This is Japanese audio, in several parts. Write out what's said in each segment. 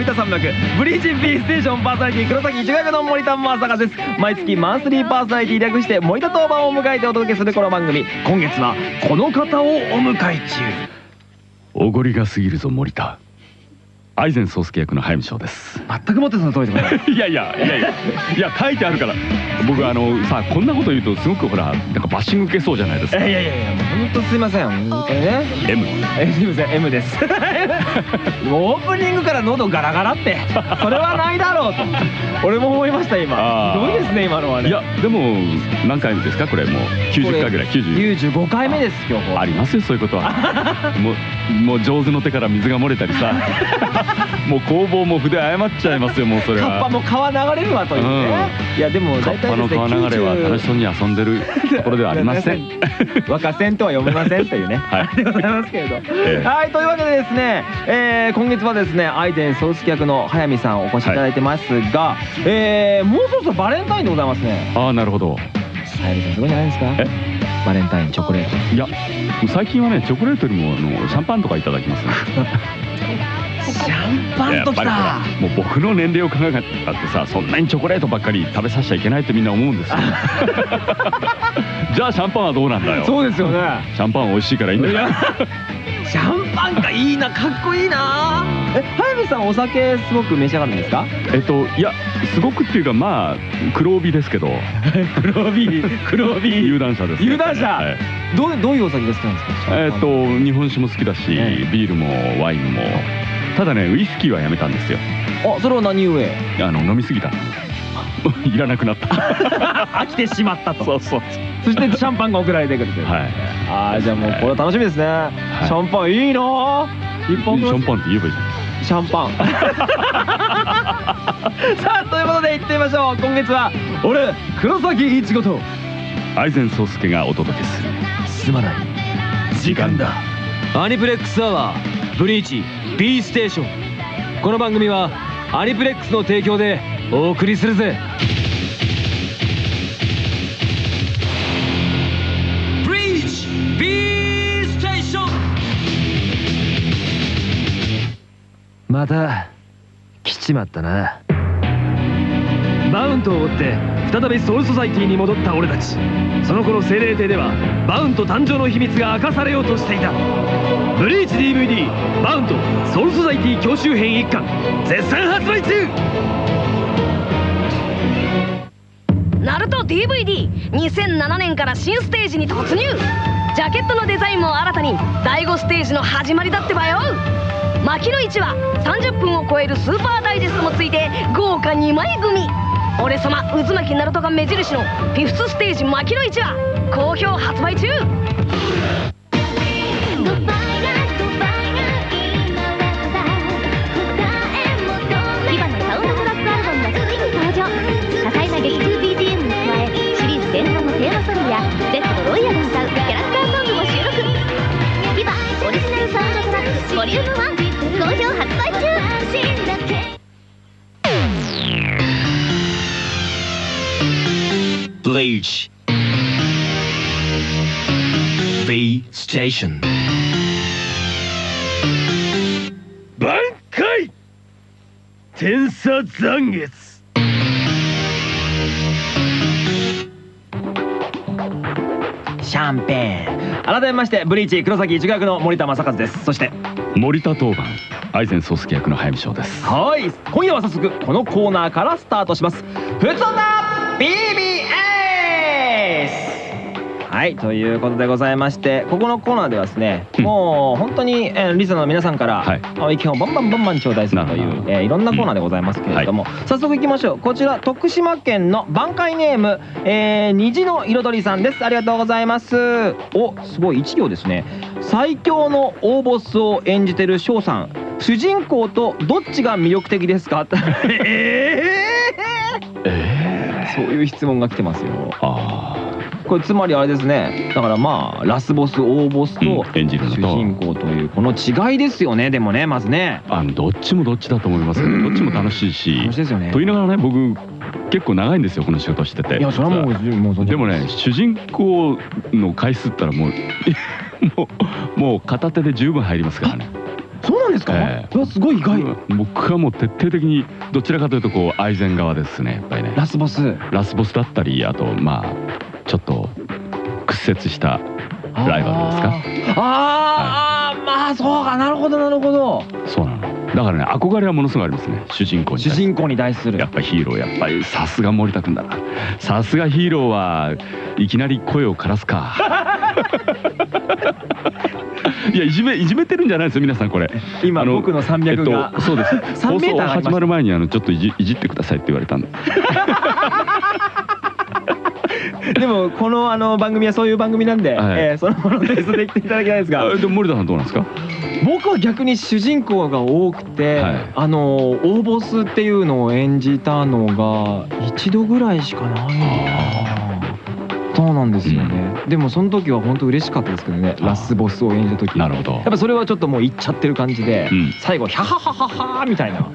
森田山脈ブリーチ P ステーションパーソナリティ黒崎一学の森田正孝です。毎月マンスリーパーソナリティ略して森田当番を迎えてお届けするこの番組。今月はこの方をお迎え中。おごりが過ぎるぞ森田。愛禅宗介役の早見翔です。全くもってその通りでございます。いやいやいやいやいや書いてあるから。僕あのさこんなこと言うとすごくほらなんかバッシング受けそうじゃないですか。いやいやいや本当すいません。本当にね M えすいません M です。オープニングから喉ガラガラって。それはないだろうと。俺も思いました今。あー。ひどいですね今のはね。いやでも何回目ですか？これもう。90回ぐらい。90 95回目です今日。ありますよそういうことは。もうもう上手の手から水が漏れたりさもう工房も筆謝っちゃいますよもうそれは。カッパも川流れるわというね、いやでもカッパの大体ですね川流れは90楽しそうに遊んでるところではありません。若線とは読めませんというね、はい。でございますけれど、ええ。はいというわけでですね、えー今月はですねアイデン総指揮役の早見さんお越しいただいてますが、えーもうそろそろバレンタインでございますね。ああなるほど。早見さんすごいんじゃないですか？え？バレンタインチョコレート。いや最近はねチョコレートよりもあのシャンパンとかいただきますねシャンパンときた。もう僕の年齢を考えたってさそんなにチョコレートばっかり食べさせちゃいけないってみんな思うんですよ。じゃあシャンパンはどうなんだよ。そうですよね。シャンパンは美味しいからいいんだよ。シャンパンがいいなかっこいいな。え早見さんお酒すごく召し上がるんですか？えっといやすごくっていうかまあ黒帯ですけど。黒帯黒帯。有段者です有段者。はい。どうどういうお酒が好きなんですか？えっと日本酒も好きだしえ。ビールもワインもただねウイスキーはやめたんですよ。あそれは何故？あの飲みすぎた。いらなくなった。飽きてしまったと。そうそう。そしてシャンパンが送られてくるという。はい。ああじゃあもうこれは楽しみですね、シャンパンいいなあ一本シャンパンって言えばいいじシャンパン。さあということで行ってみましょう。今月は俺黒崎一護とゃん愛禅宗介がお届けする。すまない。時間だ。アニプレックスアワーブリーチ B ステーション。この番組はアニプレックスの提供でお送りするぜ。ブリーチ B ステーション。また来ちまったな。ウントを追って再びソウルソサイティに戻った俺たち。その頃精霊帝ではバウント誕生の秘密が明かされようとしていた。ブリーチ DVD バウント。ソウルソサイティ教習編1巻絶賛発売中。ナルト DVD2007 年から新ステージに突入。ジャケットのデザインも新たに第5ステージの始まりだってばよ。牧野市は30分を超えるスーパーダイジェストもついて豪華2枚組。俺様渦巻きナルトが目印のフィフスステージ巻きの市は好評発売中 Station 挽回。天差残月。シャンペーン。改めましてブリーチ黒崎一学の森田正和です。そして森田当番愛禅宗介役の早見翔です。はい。今夜は早速このコーナーからスタートします。ふつおた BBS はいということでございましてここのコーナーではですね、うん。もう本当に、えーリスナーの皆さんから、はい。あ意見をバンバンバンバン頂戴するというえーいろんなコーナーでございますけれども、早速いきましょう。こちら徳島県の挽回ネーム、えー虹の彩りさんです。ありがとうございます。おすごい一行ですね。最強の大ボスを演じてる翔さん。主人公とどっちが魅力的ですか？ええー、そういう質問が来てますよ。あこれつまりあれですね。だからまあラスボス大ボスと主人公というこの違いですよね。でもねまずね。ああのどっちもどっちだと思いますけどうん。どっちも楽しいし。楽しいですよね。と言いながらね僕結構長いんですよこの仕事してて。いやそれはもうでもね主人公の回数ったらもう もうもう片手で十分入りますからね。そうなんですか、ええ。うわすごい意外、僕はもう徹底的にどちらかというとこう愛禅側ですねやっぱりね。ラスボス。ラスボスだったりあとまあ屈折したライバルですか？あーあー、まあそうかなるほどなるほど。そうなの。だからね憧れはものすごいありますね。主人公に主人公に対する。やっぱりヒーローやっぱりさすが森田君だな。さすがヒーローはいきなり声を枯らすか。いやいじめいじめてるんじゃないですよ皆さんこれ。今あの僕の300が、えっとそうです。3放送始まる前にあのちょっといじいじってくださいって言われたんででもこのあの番組はそういう番組なんで、はい。えーそのものテイストで言っていただきたいですが。あ でも森田さんどうなんですか？僕は逆に主人公が多くて、はい。あの大ボスっていうのを演じたのが一度ぐらいしかないそうなんですよね、でもその時は本当嬉しかったですけどねラスボスを演じた時。なるほど。やっぱそれはちょっともういっちゃってる感じで、うん。最後ヒャハハハハみたいな。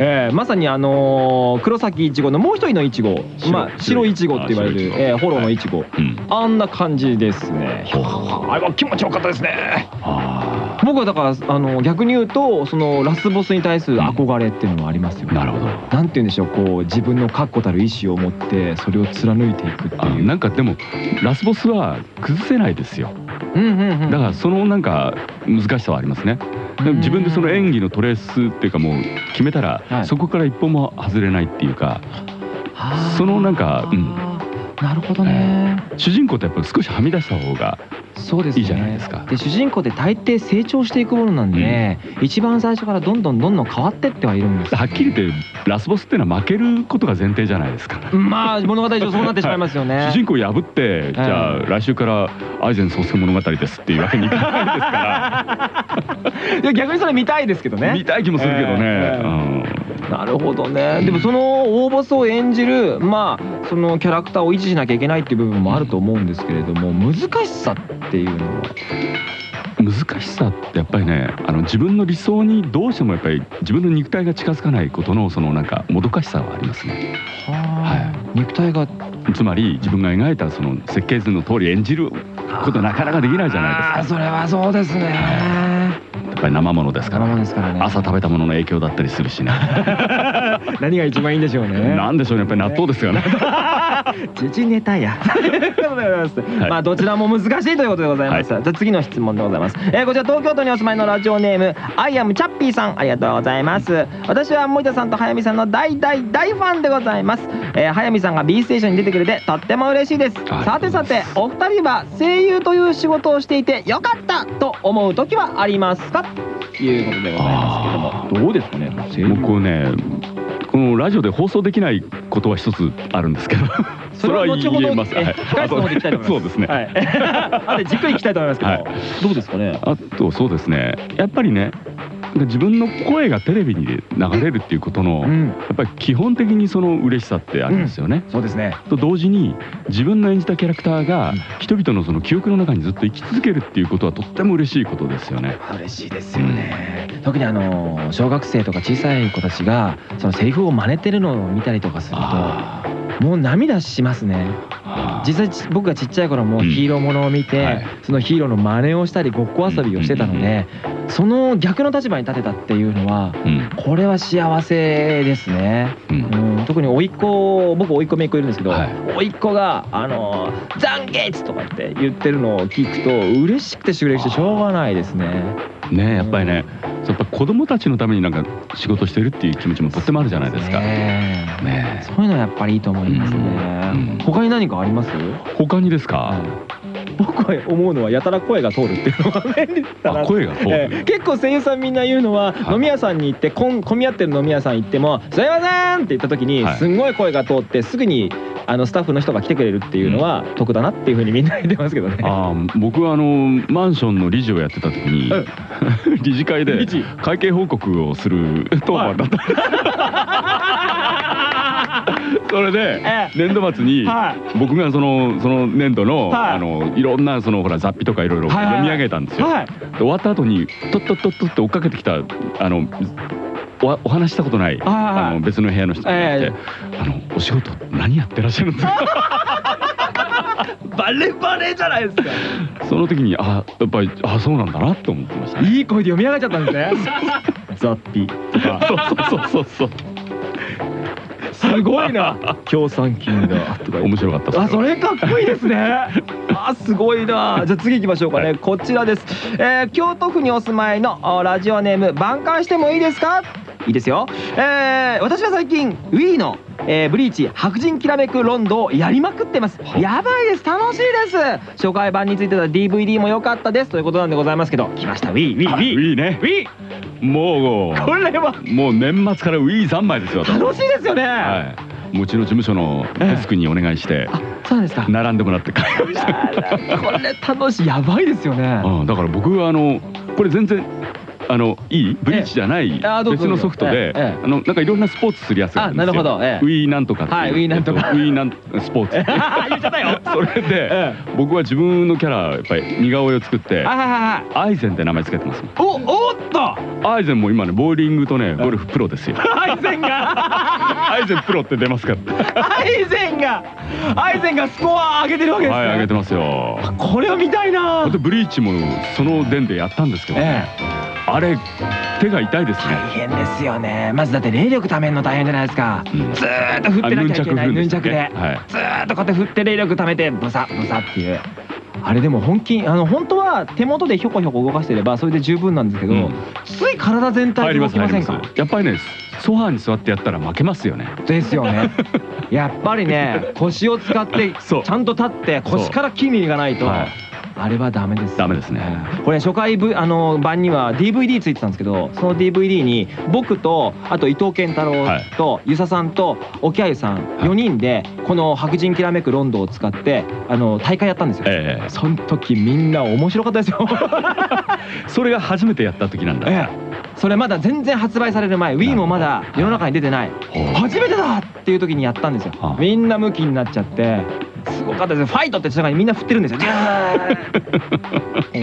えーまさにあのー黒崎いちごのもう一人のいちご白まあ白いちごって言われるあ白いちごえーフォローのい。ちご、うん。あんな感じですね。ヒャハハあれは気持ちよかったですね。あ僕はだからあの逆に言うとそのラスボスに対する憧れっていうのはありますよ、あなるほど。なんて言うんでしょうこう自分の確固たる意志を持ってそれを貫いていくってあいう。なんかでもラスボスは崩せないですよ。うんうんうん。だからそのなんか難しさはありますね自分でその演技のトレースっていうかもう決めたら、はい。そこから一歩も外れないっていうかはあそのなんかうんなるほどね、主人公ってやっぱり少しはみ出した方がそうですね。いいじゃないですか。で主人公って大抵成長していくものなんで、一番最初からどんどんどんどん変わってってはいるんですよはっきり言ってラスボスっていうのは負けることが前提じゃないですか。まあ物語上そうなってしまいますよね、主人公を破って、じゃあ来週から愛禅創生物語ですっていうわけにいかないですか いや逆にそれ見たいですけどら、ね。見たい気もするけどね。ええ。うんなるほどね。でもその大ボスを演じるまあそのキャラクターを維持しなきゃいけないっていう部分もあると思うんですけれども難しさっていうのは？難しさってやっぱりねあの自分の理想にどうしてもやっぱり自分の肉体が近づかないことのそのなんかもどかしさはありますね。はい。肉体がつまり自分が描いたその設計図の通り演じることなかなかできないじゃないですかあーそれはそうですねやっぱり生ものですからですからね朝食べたものの影響だったりするしね 何が一番いいんでしょうねなんでしょうねやっぱり納豆ですよね 時事ネタや。まあどちらも難しいということでございます。じゃあ次の質問でございます。えーこちら東京都にお住まいのラジオネームアイアムチャッピーさんありがとうございます。私は森田さんと早見さんの大大大ファンでございます。えー早見さんが B ステーションに出てくれてとっても嬉しいです。はいさてさてお二人は声優という仕事をしていてよかったと思う時はありますか？ということでございますけどもどうですかね？声優僕ねこのラジオで放送できないことは一つあるんですけど それは後ほど言えますえ控え室の方で聞きたいと思います。そうですねはい。あとじっくり聞きたいと思いますけど、はいどうですかね？あとそうですねやっぱりね自分の声がテレビに流れるっていうことの、やん。っぱり基本的にその嬉しさってありますよね。そうですね。と同時に自分の演じたキャラクターがうん人々のその記憶の中にずっと生き続けるっていうことはとっても嬉しいことですよね。嬉しいですよね。特にあの小学生とか小さい子たちがそのセリフを真似てるのを見たりとかするあともう涙しますね。あ実際ち僕がちっちゃい頃もうんヒーローものを見て、はいそのヒーローの真似をしたりごっこ遊びをしてたので、その逆の立場に立てたっていうのはうんこれは幸せですね。うんうん、特に甥っ子僕甥っ子姪っ子いるんですけど、はい甥っ子が「あの残月!」とかって言ってるのを聞くと嬉しくてしぐれしてしょうがないですね。ねやっぱりねやっぱ子供たちのためになんか仕事してるっていう気持ちもとってもあるじゃないですか。ねそういうのはやっぱりいいと思いますね。うん他に何かあります？他にですか、僕は思うのはやたら声が通るっていうのが便利だなあ声が通る、ええ。結構声優さんみんな言うのは、はい。飲み屋さんに行ってこん混み合ってる飲み屋さん行っても「すいません!」って言った時に、はい。すんごい声が通ってすぐにあのスタッフの人が来てくれるっていうのは得だなっていうふうにみんな言ってますけどね。あー僕はあのマンションの理事をやってた時に、うん。理事会で会計報告をする当番だった、それでえ年度末には僕がそのその年度の,、はい。あのいろんなそのほら雑費とかいろいろ読み上げたんですよ、終わった後にとっとっとっとって追っかけてきたあのおお話したことない、あの別の部屋の人がいて、えあのお仕事何やってらっしゃるんですか？バレバレじゃないですか。その時にあやっぱりあそうなんだなと思ってましたね。いい声で読み上がっちゃったんですね。ザッピとか。そうそうそうそうすごいな。協賛金だとか面白かった。あそれかっこいいですね。あすごいな。じゃあ次行きましょうかね、はい。こちらです、えー京都府にお住まいのあラジオネーム挽回してもいいですか？いいですよ、えー私は最近 Wii の、えーブリーチ白人きらめくロンドをやりまくってます。やばいです。楽しいです。初回版についてた DVD も良かったです。ということなんでございますけど。来ました。WiiWiiWii Wii ね。Wii もうこれは。もう年末から Wii 三昧ですよ私楽しいですよね、はい。もううちの事務所のデスクにお願いしてあそうですか。並んでもらって買いました。これ楽しい。やばいですよね。うん、だから僕はあのこれ全然あのいい？ブリーチじゃない？別のソフトで、あのなんかいろんなスポーツするやつがあるんですよ。あなるほど。ええ。ウィーなんとかはいウィーなんとか。ウィーなんスポーツ。言っちゃったよ。それで、え僕は自分のキャラやっぱり似顔絵を作ってアイゼンって名前つけてますおおっと！アイゼンも今ねボーリングとねゴルフプロですよ。アイゼンが。アイゼンプロって出ますから。アイゼンが。アイゼンがスコア上げてるわけですね。はい上げてますよ。これを見たいな。でブリーチもその伝でやったんですけど、えあれ手が痛いですね。大変ですよね。まずだって霊力ためるの大変じゃないですか、うん。ずーっと振ってなきゃいけない。あヌンチャクで、はい。ずーっとこうやって振って霊力ためてブサブサっていう。あれでも本気あの本当は手元でひょこひょこ動かしてればそれで十分なんですけど、うん。つい体全体で動きませんか？やっぱりねソファーに座ってやったら負けますよね。ですよね。やっぱりね 腰を使ってちゃんと立って腰から筋にいかないと、はいあれはダメです。ダメですね。これ初回、v、あの版には DVD ついてたんですけどその DVD に僕とあと伊藤健太郎と遊佐さんと沖合さん4人でこの白人きらめくロンドを使ってあの大会やったんですよ、ええ。その時みんな面白かったですよ。それが初めてやった時なんだ、ええそれまだ全然発売される前 Wii もまだ世の中に出てない。初めてだっていう時にやったんですよ。はあ。みんなムキになっちゃって。すごかったです。よファイトって言ったにみんな振ってるんですよ。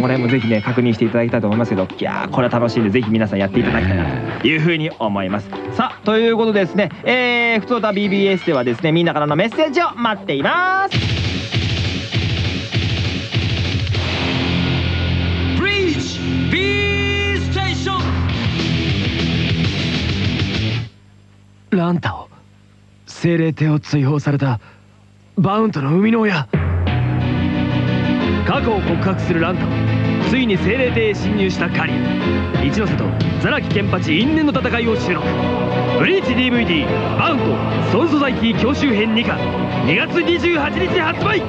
これもぜひね確認していただきたいと思いますけど。いやーこれは楽しいんでぜひ皆さんやっていただきたいなというふうに思います。さあということでですねえー、ふつおた BBS ではですねみんなからのメッセージを待っていますランタを精霊帝を追放されたバウントの生みの親。過去を告白するランタをついに精霊帝へ侵入したカリア一ノ瀬とザラキケンパチ因縁の戦いを収録。ブリーチ DVD バウントソウルソサイティ教習編2巻2月28日発売。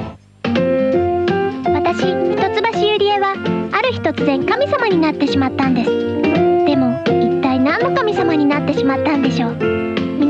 私一橋ゆりえはある日突然神様になってしまったんです。でも一体何の神様になってしまったんでしょう？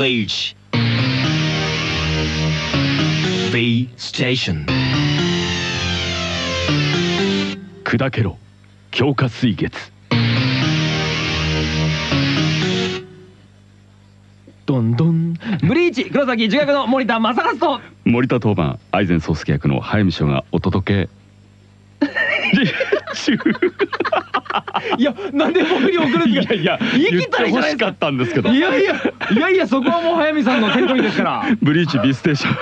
Bleach B Station. 砕けろ。強化水月。どんどん。ブリーチ。黒崎重役の森田正和と。森田当番愛禅宗介役の早見翔がお届け。中 いやなんで僕に送るんいですか？やいや言ってほしかったんですけど。いやいやいやいやそこはもう早見さんのテントリーですから。ブリーチ B ステーション。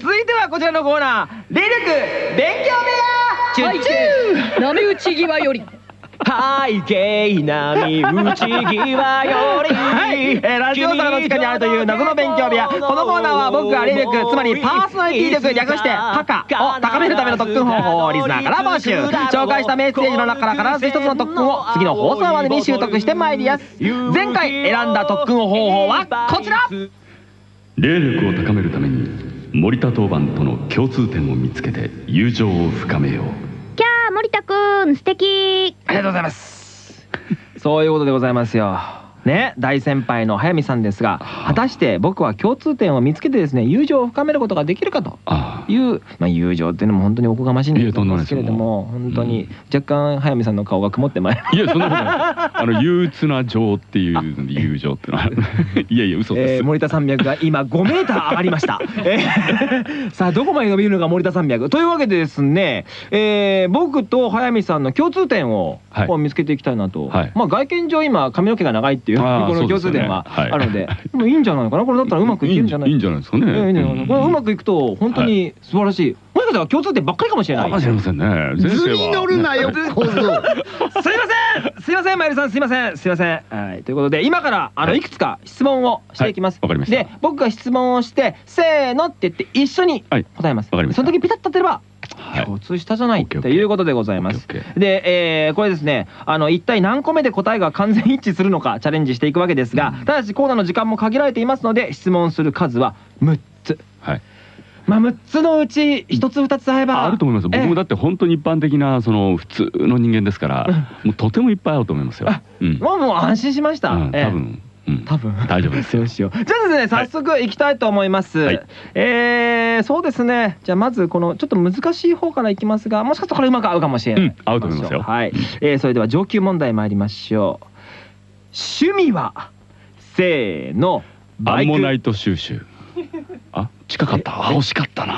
続いてはこちらのコーナー。霊力勉強部屋。チュッチュー。波打ち際より背景波打ち際より、はい、えーラジオ皿の地下にあるという謎の勉強部屋。このコーナーは僕が霊力つまりパーソナリティ力略してパカ。を高めるための特訓方法をリスナーから募集。紹介したメッセージの中から必ず一つの特訓を次の放送までに習得してまいりやす。前回選んだ特訓方法はこちら。霊力を高めるために森田当番との共通点を見つけて友情を深めよう森田くん素敵。ありがとうございます。そういうことでございますよね大先輩の速水さんですが果たして僕は共通点を見つけてですね友情を深めることができるかという、まあ、友情っていうのも本当におこがましいんです。けれども本当に若干速水さんの顔が曇ってまいりいやそんなことない。あの憂鬱な情っていう友情っていうのは いやいや嘘です、えー森田山脈が今5メーター上がりました。えーさあどこまで伸びるのか森田山脈。というわけでですね、えー僕と速水さんの共通点をはい。こう見つけていきたいなと、はい。まあ外見上今髪の毛が長いっていうこの共通点はあるので、でもいいんじゃないのかな？これだったらうまくいけるんじゃないいいんじゃないですかね、これうまくいくと本当はに素晴らしい。もしかしたら共通点ばっかりかもしれない。かもしれませんね。図に乗るなよすいませんすいません。マイルさんすいません。すいません。はいということで今からあのはいいくつか質問をしていきます。はい。わかりました。で僕が質問をしてせーのって言って一緒にはい答えます。わかりました。その時ピタッと当てればはい共通したじゃないということでございます。で、えーこれですねあの一体何個目で答えが完全一致するのかチャレンジしていくわけですがただしコーナーの時間も限られていますので質問する数は6つ。はい。まあ6つのうち1つ2つ合えばあると思います。僕もだっって本当に一般的なその普通の人間ですからもうとてもいっぱいあると思いますよあうんもうもう安心しました、多分うん多分。大丈夫ですよ。じゃあですね早速行きたいと思います、はい。えーそうですね。じゃあまずこのちょっと難しい方からいきますがもしかしたらこれうまく合うかもしれない、うん合うと思いますよ。はい、えーそれでは上級問題参りましょう。趣味はせーのアンモナイイト収集。あ近かった？あ惜しかったな。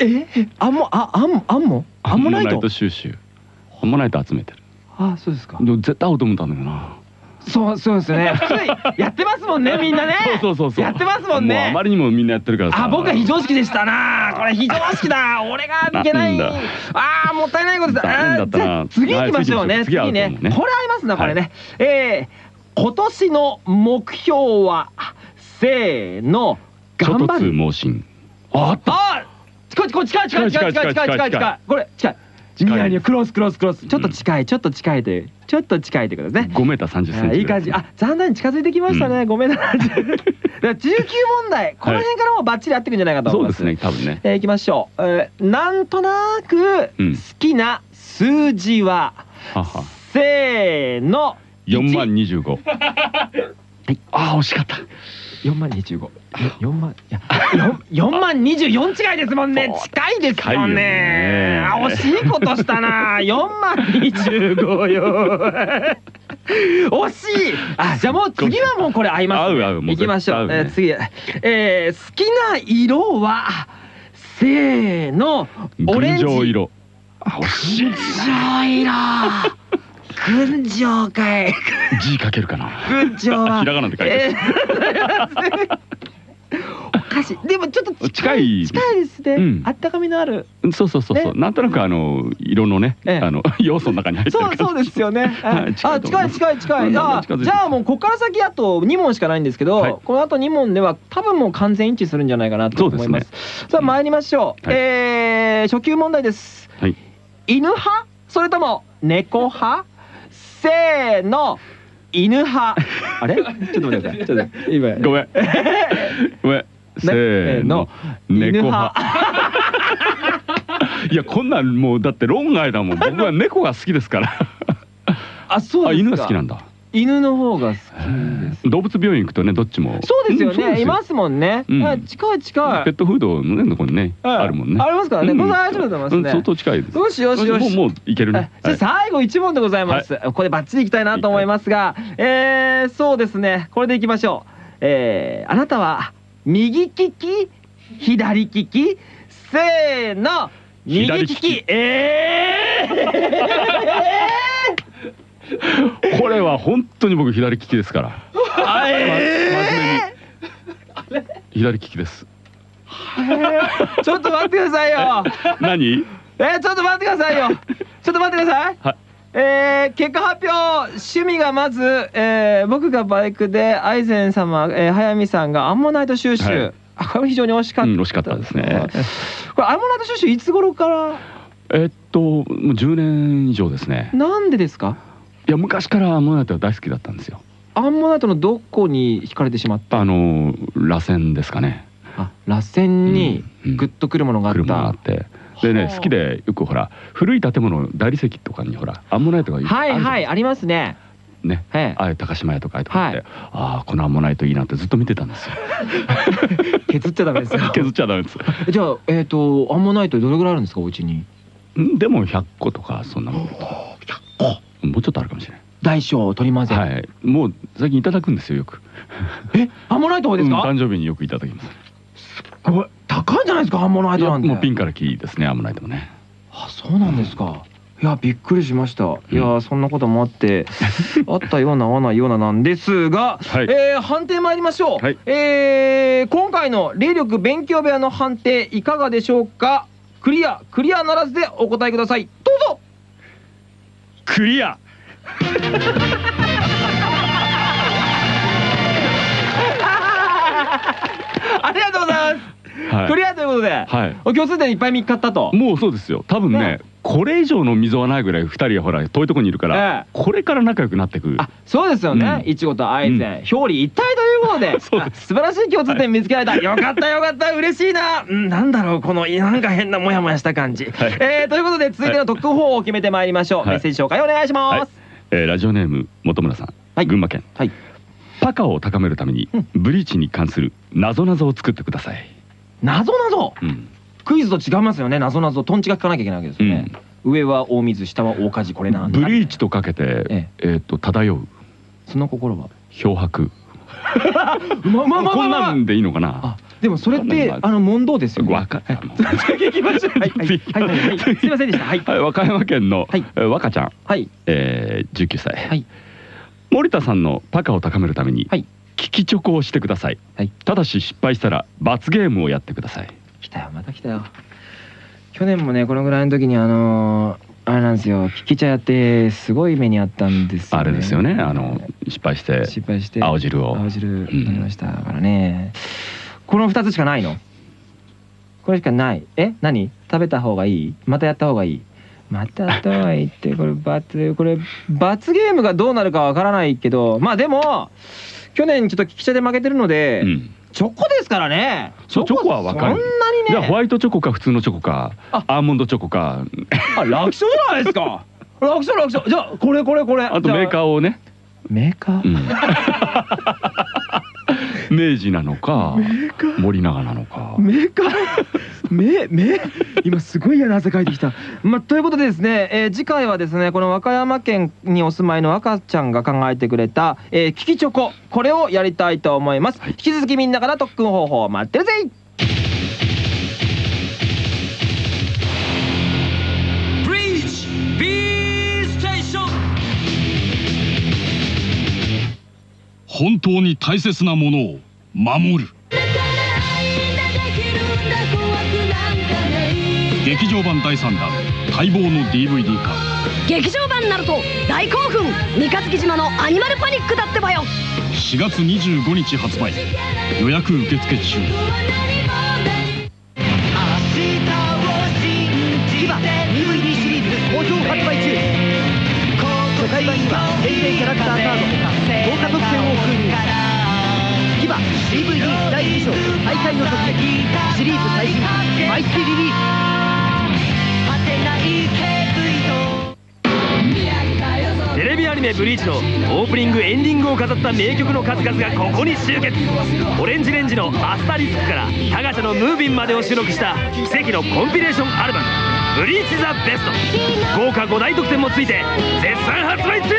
え？アンモあアンアンモアンモナイト収集。アンモナイト集めてる。あそうですか。でも絶対合うと思ったんだけどなそうそうですね。普通やってますもんねみんなね。そうそうそうやってますもんね。あまりにもみんなやってるからあ僕は非常識でしたな。これ非常識だ。俺が抜けない。ああもったいないことだ。じゃ次行きましょうね。次ね。これありますなこれね。え今年の目標はせーの頑張る。あった。こっちこっち近い近い近い近い近い近い近いこれ近い。近いクロスクロスクロス。ちょっと近い、ちょっと近いという、ちょっと近いということですね。5メーター30センチあいい感じ。あ、だんだん近づいてきましたね。ごめんなさい。だから19問題、この辺からもバッチリ合ってくるんじゃないかと思います。そうですね多分ねえー、いきましょう、えーなんとなくうん好きな数字は、ははせーの4万25 ああ惜しかった。4万25 4万いや 4, 4万24違いですもんね。近いですもんね。ね。あ惜しいことしたな。4万25よ。惜しい。あじゃあもう次はもうこれ合います、合う合うもういきましょう、ね。えー次、えー好きな色はせーのオレンジ。色あ惜しい群青かい G かけるかな。群青は。ひらがなで書いてえーおかしい。でもちょっと近い近い。ですね、うん。あったかみのある。そうそうそうそう、ね。なんとなくあの色のね、ええ。あの 要素の中に入ってるそうそうですよね。はいあ近い近い近い。じゃあもうここから先あと2問しかないんですけど、はい。このあと2問では多分もう完全一致するんじゃないかなと思います。さあ参りましょう。はい。えー初級問題です。はい。犬派？それとも猫派？せーの。犬派。あれ？ちょっと待ってください。ちょっと今。ごめん。ごめん。せーの。猫派。いやこんなんもうだって論外だもん。僕は猫が好きですから。あそうですか。あ犬が好きなんだ犬の方が好きです。動物病院行くとねどっちもそうですよね。いますもんね。近い近い。ペットフードのねとこにねはいあるもんねありますからね。うんこれ大丈夫だと思います相当近いですよしよしよし。もうもういけるねはいじゃあ最後一問でございます。これバッチリいきたいなと思いますが、えー、そうですね。これでいきましょう。えー、あなたは右利き、左利き、せーの、右利き。左利きえ これは本当に僕左利きですから。ー、あえ真面目に。左利きです。ー、ちょっと待ってくださいよ。何？えー、ちょっと待ってくださいよ。ちょっと待ってください。はい。えー、結果発表。趣味がまず、えー、僕がバイクでアイゼン様、えー、早見さんがアンモナイト収集、はい。あこれ非常に惜しかった、うん惜しかったですね。これアンモナイト収集いつ頃から？えっともう10年以上ですね。なんでですか？いや昔からアンモナイトは大好きだったんですよ。アンモナイトのどこに惹かれてしまった？あの螺旋ですかね。あ螺旋にうんうん。グッとくるものがあった、車があって。でねはあ好きでよくほら古い建物大理石とかにほらアンモナイトがはいはいいありますね。ね。ええ。ああいう高島屋とかああいうとこ行って、はい。ああこのアンモナイトいいなってずっと見てたんですよ。削っちゃダメですよ。削っちゃダメです。じゃあえっ、とアンモナイトどれぐらいあるんですかお家に？んでも100個とかそんなもんもうちょっとあるかもしれない大小取り混ぜ、はい。もう最近いただくんですよよく。え？アンモナイトですか、うん誕生日によくいただきます。これ高いんじゃないですかアンモナイトなんて。もうピンからキーですねアンモナイトもね。あそうなんですか、いやびっくりしました。いやそんなこともあって あったような合わないようななんですが、はい。えー判定参りましょう、はい。えー今回の霊力勉強部屋の判定いかがでしょうか？クリアクリアならずでお答えください。どうぞクリア。ありがとうございます、はい。クリアということで、はい。共通点いっぱい見っかったと。もうそうですよ。多分ねねこれ以上の溝はないぐらい2人はほら遠いとこにいるから、ええ。これから仲良くなってく。あそうですよね、うん。いちごと愛禅、表裏一体ということで。素晴らしい共通点見つけられた。よかったよかった。嬉しいな、うん、なんだろうこのなんか変なモヤモヤした感じ、はい。えーということで続いての特訓法を決めてまいりましょう、はい。メッセージ紹介お願いします、はい。えーラジオネーム本村さん、はい。群馬県。はい。パカを高めるためにうん。ブリーチに関する謎々を作ってください、謎謎うんクイズと違いますよね。謎謎トンチが聞かなきゃいけないわけですよね、上は大水下は大火事これなんだ。ブリーチとかけて、ええ。ー、と漂う。その心は？漂白。うまうまうまうま。こんなんでいいのかな？あでもそれってまああの問答ですよね。わかった行きましょう。はい。はい。はい。すいませんでした。はい。はい、和歌山県の、若ちゃん、はい。えー、19歳、はい。森田さんのパカを高めるために、はい。聞きチョコをしてください、はい。ただし失敗したら罰ゲームをやってください来たよまた来たよ。去年もねこのぐらいの時にあのーあれなんですよキキ茶やってすごい目にあったんですよ、ね、あれですよねあの失敗して失敗して青汁を。青汁飲みましたからね、この2つしかないの？これしかない。え？何？食べた方がいい？またやった方がいい？またやった方がいいってこれ罰これ罰ゲームがどうなるかわからないけどまあでも去年ちょっとキキ茶で負けてるので、うんチョコですからね。チョコはわかる。そんなにね。じゃあホワイトチョコか普通のチョコか。あ。アーモンドチョコか。あ楽勝じゃないですか。楽勝楽勝。じゃあこれこれこれ。あとメーカーをね、ーメーカー、うん。明治なのか森永なのか。メーカー？目目？今すごい嫌な汗かいてきた。まあ、ということでですね、えー次回はですねこの和歌山県にお住まいの赤ちゃんが考えてくれた、えー、キキチョコこれをやりたいと思います、引き続きみんなから特訓方法を待ってるぜ。本当に大切なものを守る劇場版第3弾待望の DVD 化劇場版ナルト大興奮。三日月島のアニマルパニックだってばよ。4月25日発売。予約受付中。今 DVD シリーズ好評発売中。初回版には限定キャラクターカード豪華特典を封入今 DVD 第2章大会の特典シリーズ最新毎月リリーステレビアニメ「ブリーチ」のオープニングエンディングを飾った名曲の数々がここに集結。オレンジレンジの「アスタリスク」からタガチャの「ムービン」までを収録した奇跡のコンピレーションアルバム「ブリーチ・ザ・ベスト」豪華5大特典もついて絶賛発売中。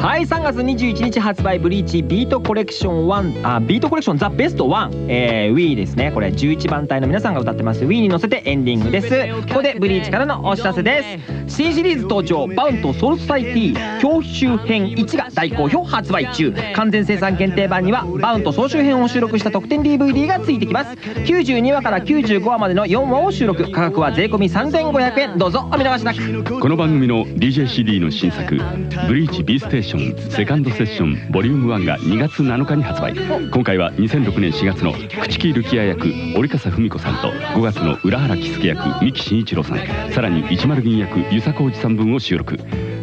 はい3月21日発売ブリーチビートコレクション1あビートコレクションザ・ベスト1、えー、Wii ですね。これ11番隊の皆さんが歌ってます。Wii に乗せてエンディングです。ここでブリーチからのお知らせです。新シリーズ登場バウントソウルソサイティ教習編1が大好評発売中。完全生産限定版にはバウント総集編を収録した特典 DVD がついてきます。92話から95話までの4話を収録。価格は税込3500円。どうぞお見逃しなく。この番組の DJCD の新作「ブリーチ B ステーション。セカンドセッションボリューム1が2月7日に発売。今回は2006年4月の朽木ルキア役折笠文子さんと5月の浦原喜助役三木真一郎さん。さらに市丸ギン役遊佐浩二さん分を収録。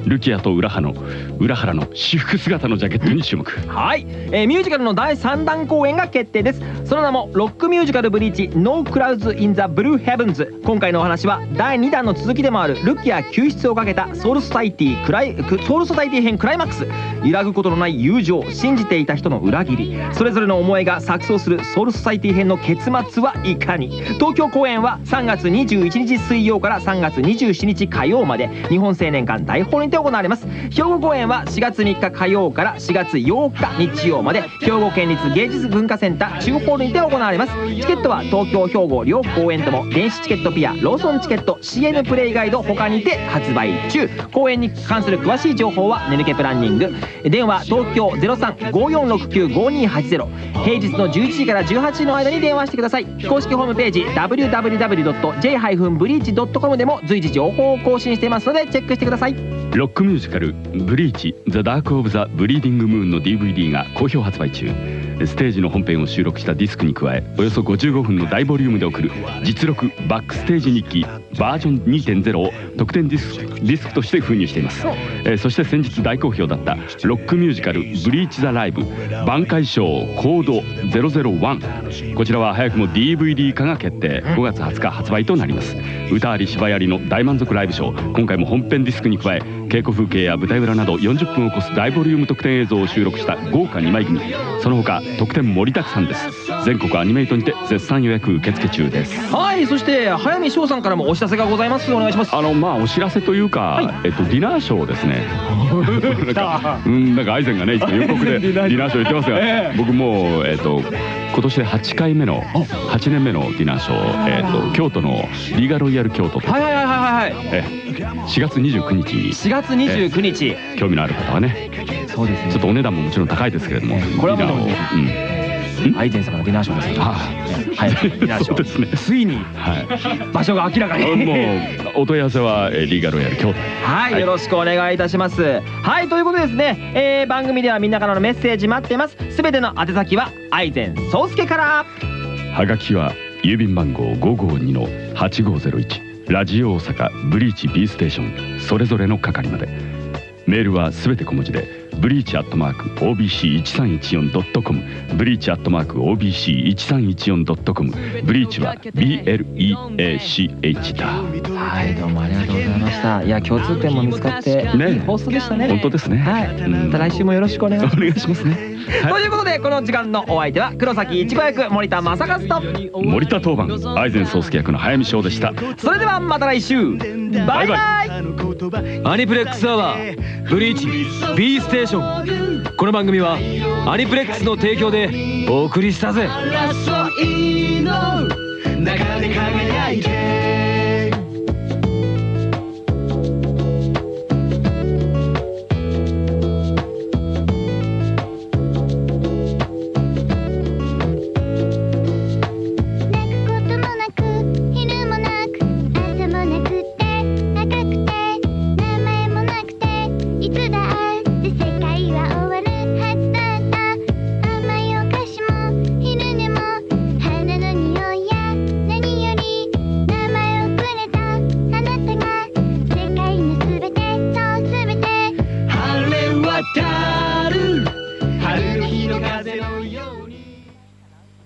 ルキアと浦原の浦原の私服姿のジャケットに注目。はい、えーミュージカルの第3弾公演が決定です。その名もロックミュージカルブリーチ No Clouds in the Blue Heavens 今回のお話は第2弾の続きでもあるルキア救出をかけたソウルソサイティクライクソウルソサイティ編クライマックス。揺らぐことのない友情信じていた人の裏切り。それぞれの思いが錯綜するソウルソサイティ編の結末はいかに。東京公演は3月21日水曜から3月27日火曜まで。日本青年館大ホールにて行われます。兵庫公演は4月3日火曜から4月8日日曜まで兵庫県立芸術文化センター中ホールにて行われます。チケットは東京兵庫両公演とも電子チケットピアローソンチケット CN プレイガイド他にて発売中。公演に関する詳しい情報は「ねぬけプランニング」電話東京0354695280平日の11時から18時の間に電話してください。公式ホームページ www.j-breach.com でも随時情報を更新していますのでチェックしてください。ロックミュージカル「ブリーチ・ザ・ダーク・オブ・ザ・ブリーディング・ムーン」の DVD が好評発売中。ステージの本編を収録したディスクに加えおよそ55分の大ボリュームで送る実録バックステージ日記バージョン2.0を特典ディスディスクとして封入しています、えーそして先日大好評だったロックミュージカル「ブリーチ・ザ・ライブ」挽回賞コード001こちらは早くも DVD 化が決定5月20日発売となります。歌あり芝居ありの大満足ライブショー。今回も本編ディスクに加え稽古風景や舞台裏など40分を超す大ボリューム特典映像を収録した豪華2枚組。その他特典盛りだくさんです。全国アニメイトにて絶賛予約受付中です。はいそして早見翔さんからもお知らせがございます。お願いします。あのまあお知らせというか、えっとディナーショーですね。なんかうんなんかアイゼンがねいつも予告でディナーショー。言ってますが、僕もうえっと今年で8回目の8年目のディナーショー、えっと京都のリーガロイヤル京都と、はいはいはいはいはいえ4月29日。に4月29日。興味のある方はね。そうですちょっとお値段ももちろん高いですけれども、これはもううんアイゼン様のディナーショーですはい。ディナーショそうですね。ーついにはい。場所が明らかに。もうお問い合わせはえーリーガロイヤル京都はい、よろしくお願いいたします。はい、ということでですね、えー番組ではみんなからのメッセージ待ってます。すべての宛先は、アイゼン宗介から。はがきは郵便番号552の8501ラジオ大阪ブリーチ B ステーションそれぞれの係まで。メールはすべて小文字でブリーチアットマーク OBC1314.com ブリーチアットマーク OBC1314.com ブリーチは BLEACH だ。はい、どうもありがとうございました。いや、共通点も見つかって、ねいい放送でしたね。本当ですね。はい、うん。また来週もよろしくお願いします。お願いしますね。とい。うことで、この時間のお相手は、黒崎いちご役、森田正和と、森田当番アイゼン宗介役の早見翔でした。それではまた来週、バイバイアニプレックスアワーブリーチ B ステーション。この番組はアニプレックスの提供でお送りしたぜ。争いの中で輝いて。